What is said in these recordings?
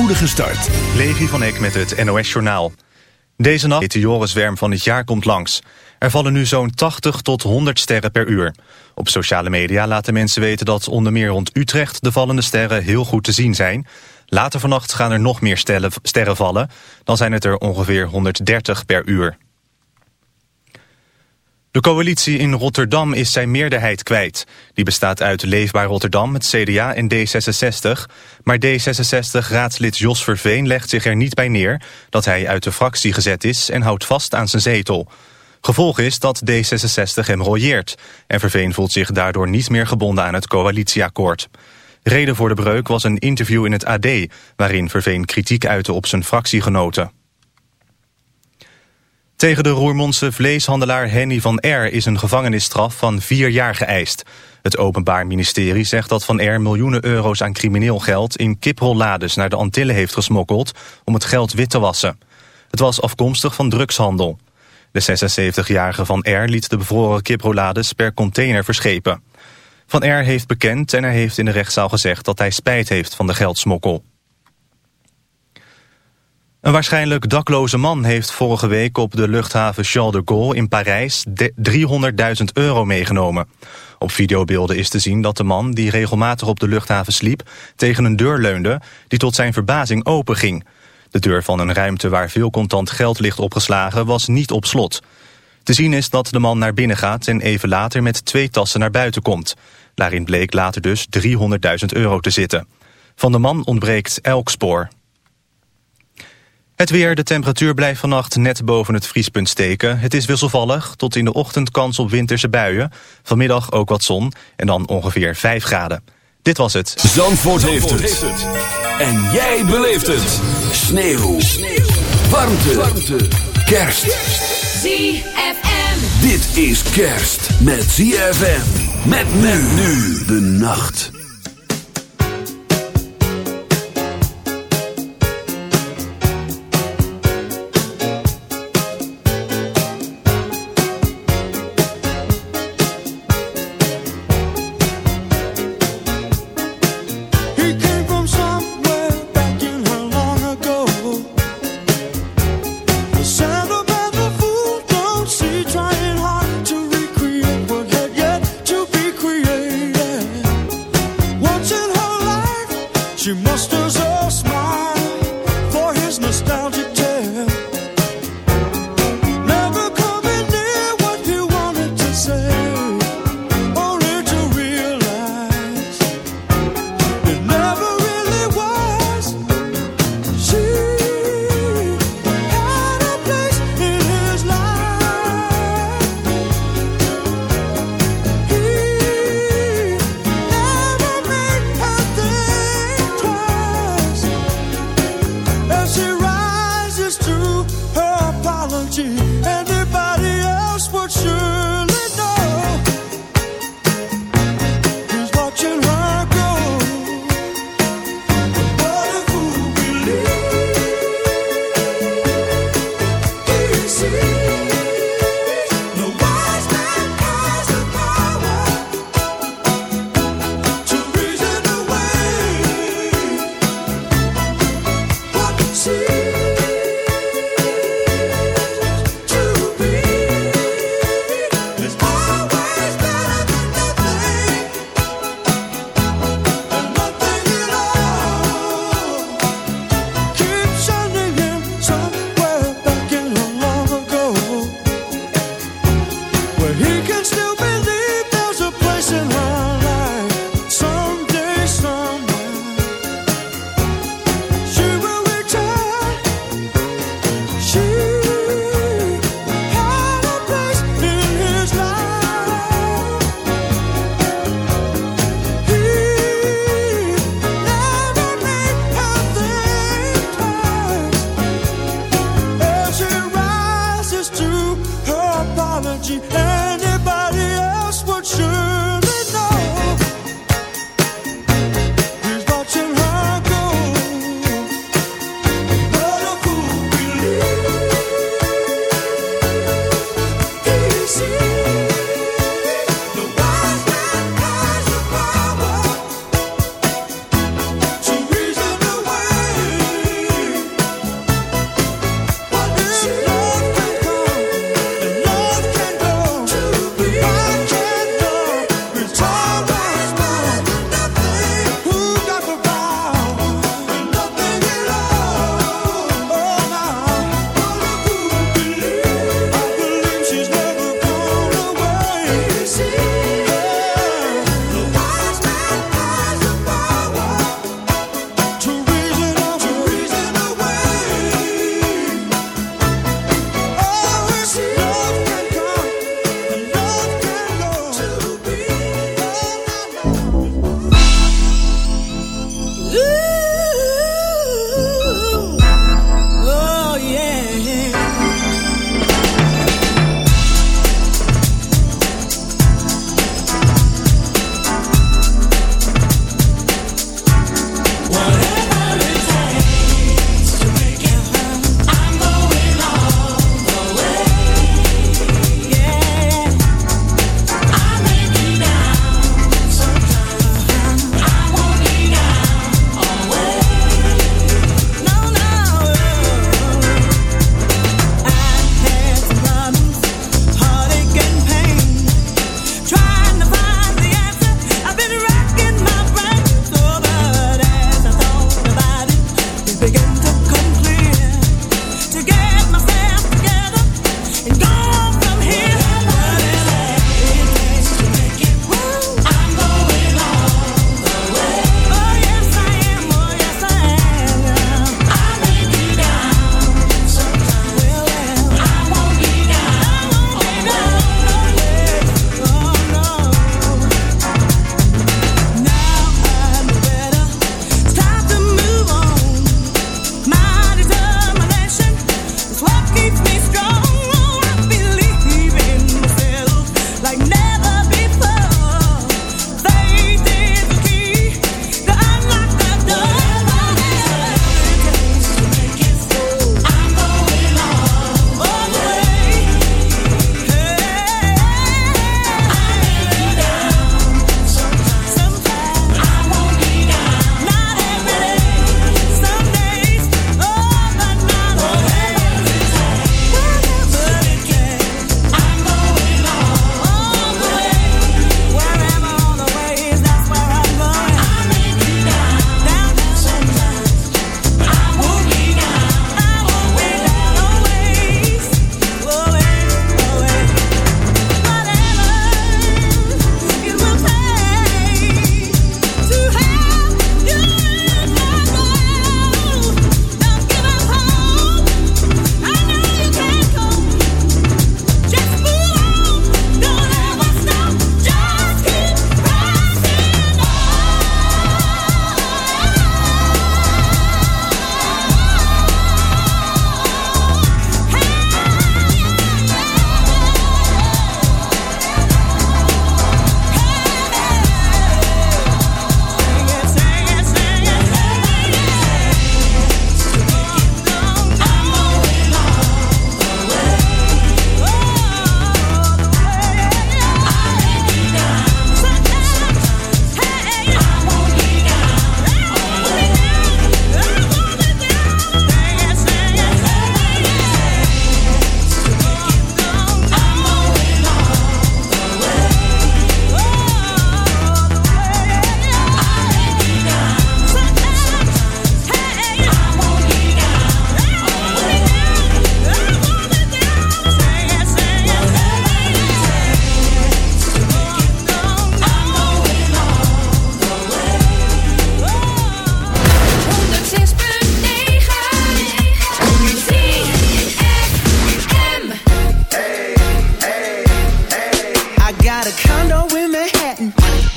spoedige start. Levi van Eck met het NOS-journaal. Deze nacht meteorenzwerm van het jaar komt langs. Er vallen nu zo'n 80 tot 100 sterren per uur. Op sociale media laten mensen weten dat onder meer rond Utrecht... de vallende sterren heel goed te zien zijn. Later vannacht gaan er nog meer sterren vallen. Dan zijn het er ongeveer 130 per uur. De coalitie in Rotterdam is zijn meerderheid kwijt. Die bestaat uit Leefbaar Rotterdam, het CDA en D66. Maar D66-raadslid Jos Verveen legt zich er niet bij neer... dat hij uit de fractie gezet is en houdt vast aan zijn zetel. Gevolg is dat D66 hem royeert. En Verveen voelt zich daardoor niet meer gebonden aan het coalitieakkoord. Reden voor de breuk was een interview in het AD... waarin Verveen kritiek uitte op zijn fractiegenoten. Tegen de Roermondse vleeshandelaar Henny van R. is een gevangenisstraf van vier jaar geëist. Het Openbaar Ministerie zegt dat Van R. miljoenen euro's aan crimineel geld... in kiprollades naar de Antillen heeft gesmokkeld om het geld wit te wassen. Het was afkomstig van drugshandel. De 76-jarige Van R. liet de bevroren kiprollades per container verschepen. Van R. heeft bekend en hij heeft in de rechtszaal gezegd dat hij spijt heeft van de geldsmokkel. Een waarschijnlijk dakloze man heeft vorige week op de luchthaven Charles de Gaulle in Parijs 300.000 euro meegenomen. Op videobeelden is te zien dat de man, die regelmatig op de luchthaven sliep, tegen een deur leunde die tot zijn verbazing open ging. De deur van een ruimte waar veel contant geld ligt opgeslagen was niet op slot. Te zien is dat de man naar binnen gaat en even later met twee tassen naar buiten komt. Daarin bleek later dus 300.000 euro te zitten. Van de man ontbreekt elk spoor. Het weer, de temperatuur blijft vannacht net boven het vriespunt steken. Het is wisselvallig, tot in de ochtend kans op winterse buien. Vanmiddag ook wat zon en dan ongeveer 5 graden. Dit was het. Zandvoort, heeft, het. En jij beleeft het. Sneeuw. Sneeuw. Warmte. Warmte. Kerst. ZFM. Dit is kerst met ZFM. Met men nu de nacht.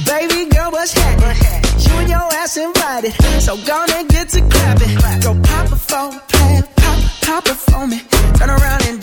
Baby girl, what's happening? You and your ass invited, so gonna get to clapping. Go pop it for a plan, pop, pop it for me. Turn around and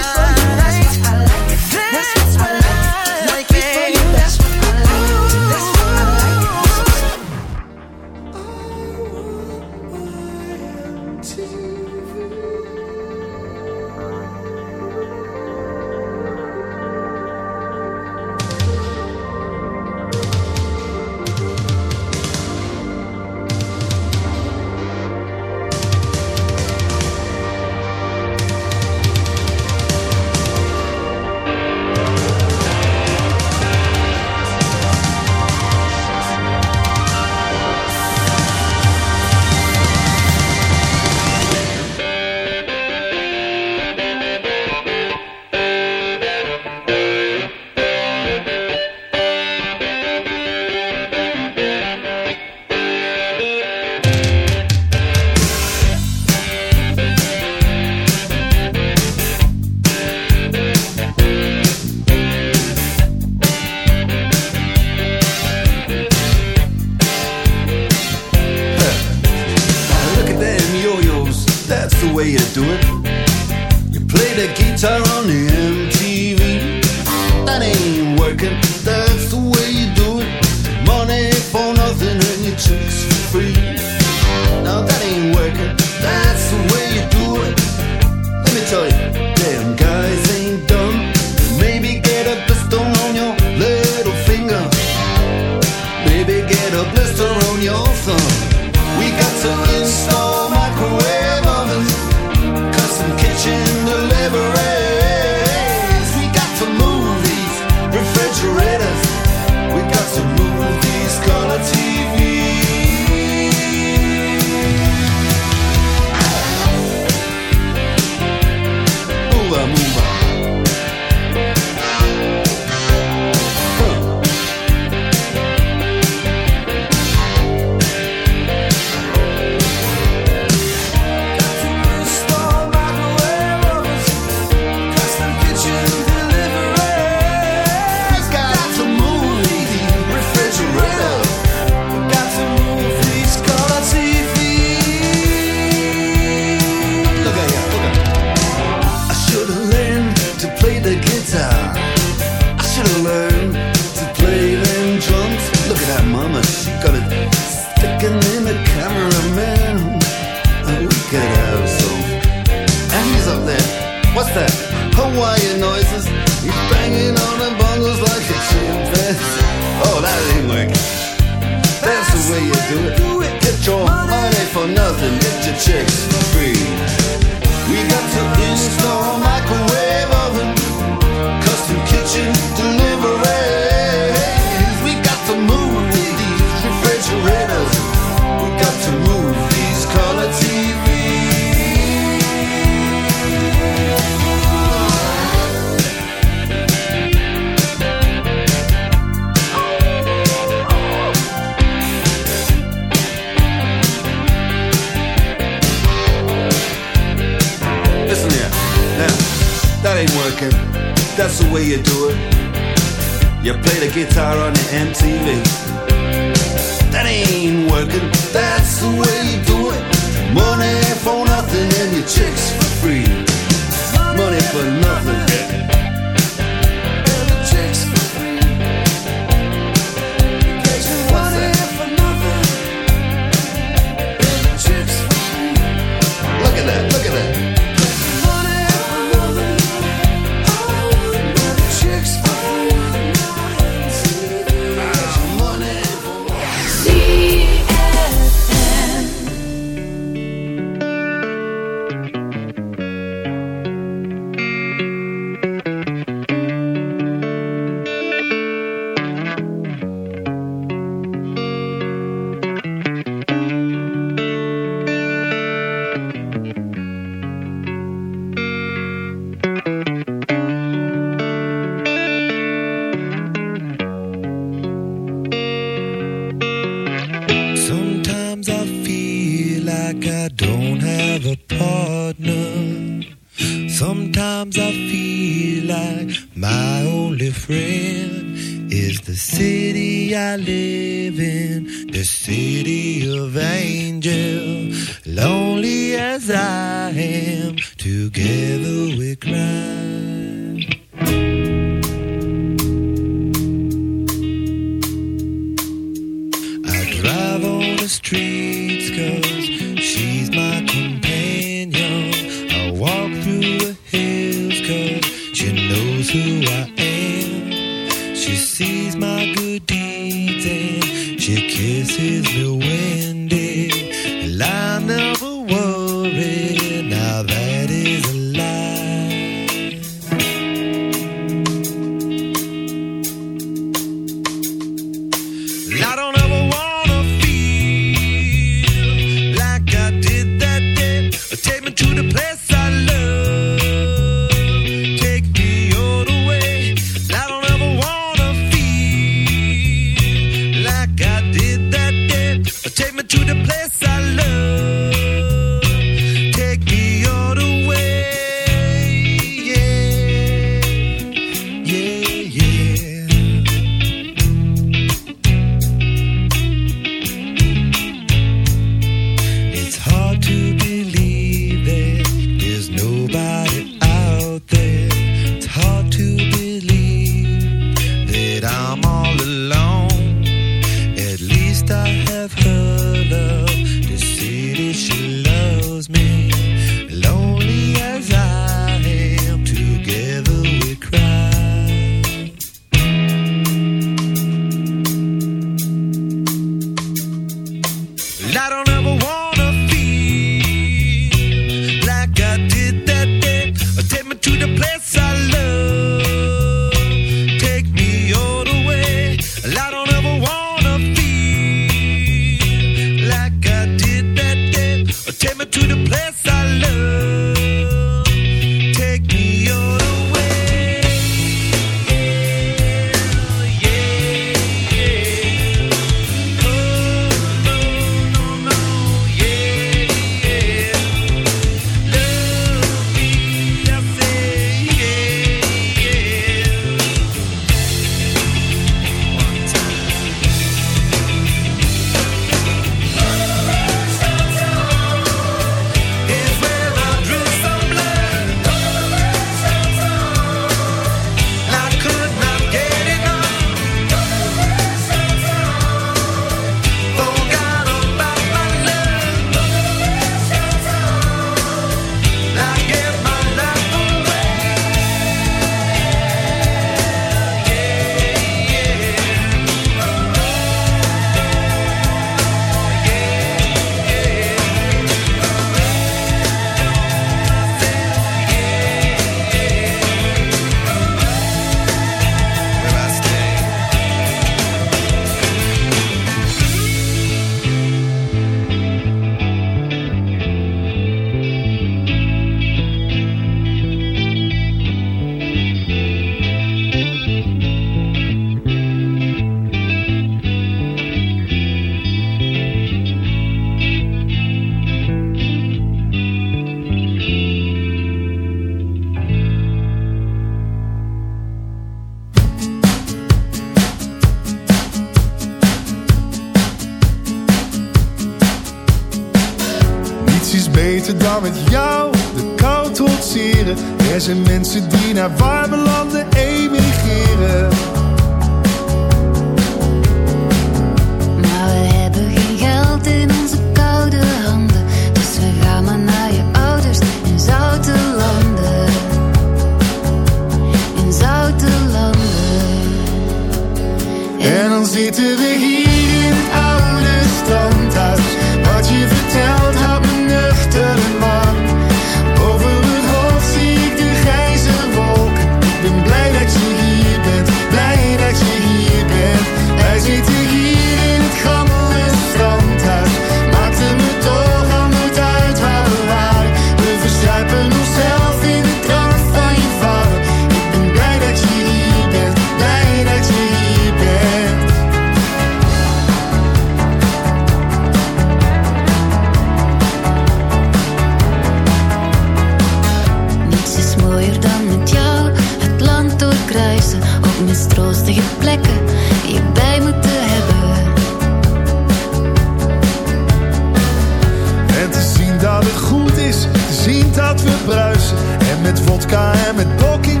we bruisen. En met vodka en met blokking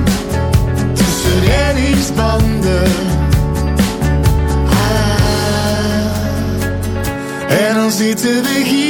tussen reddingsbanden. Ah, en dan zitten we hier.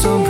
some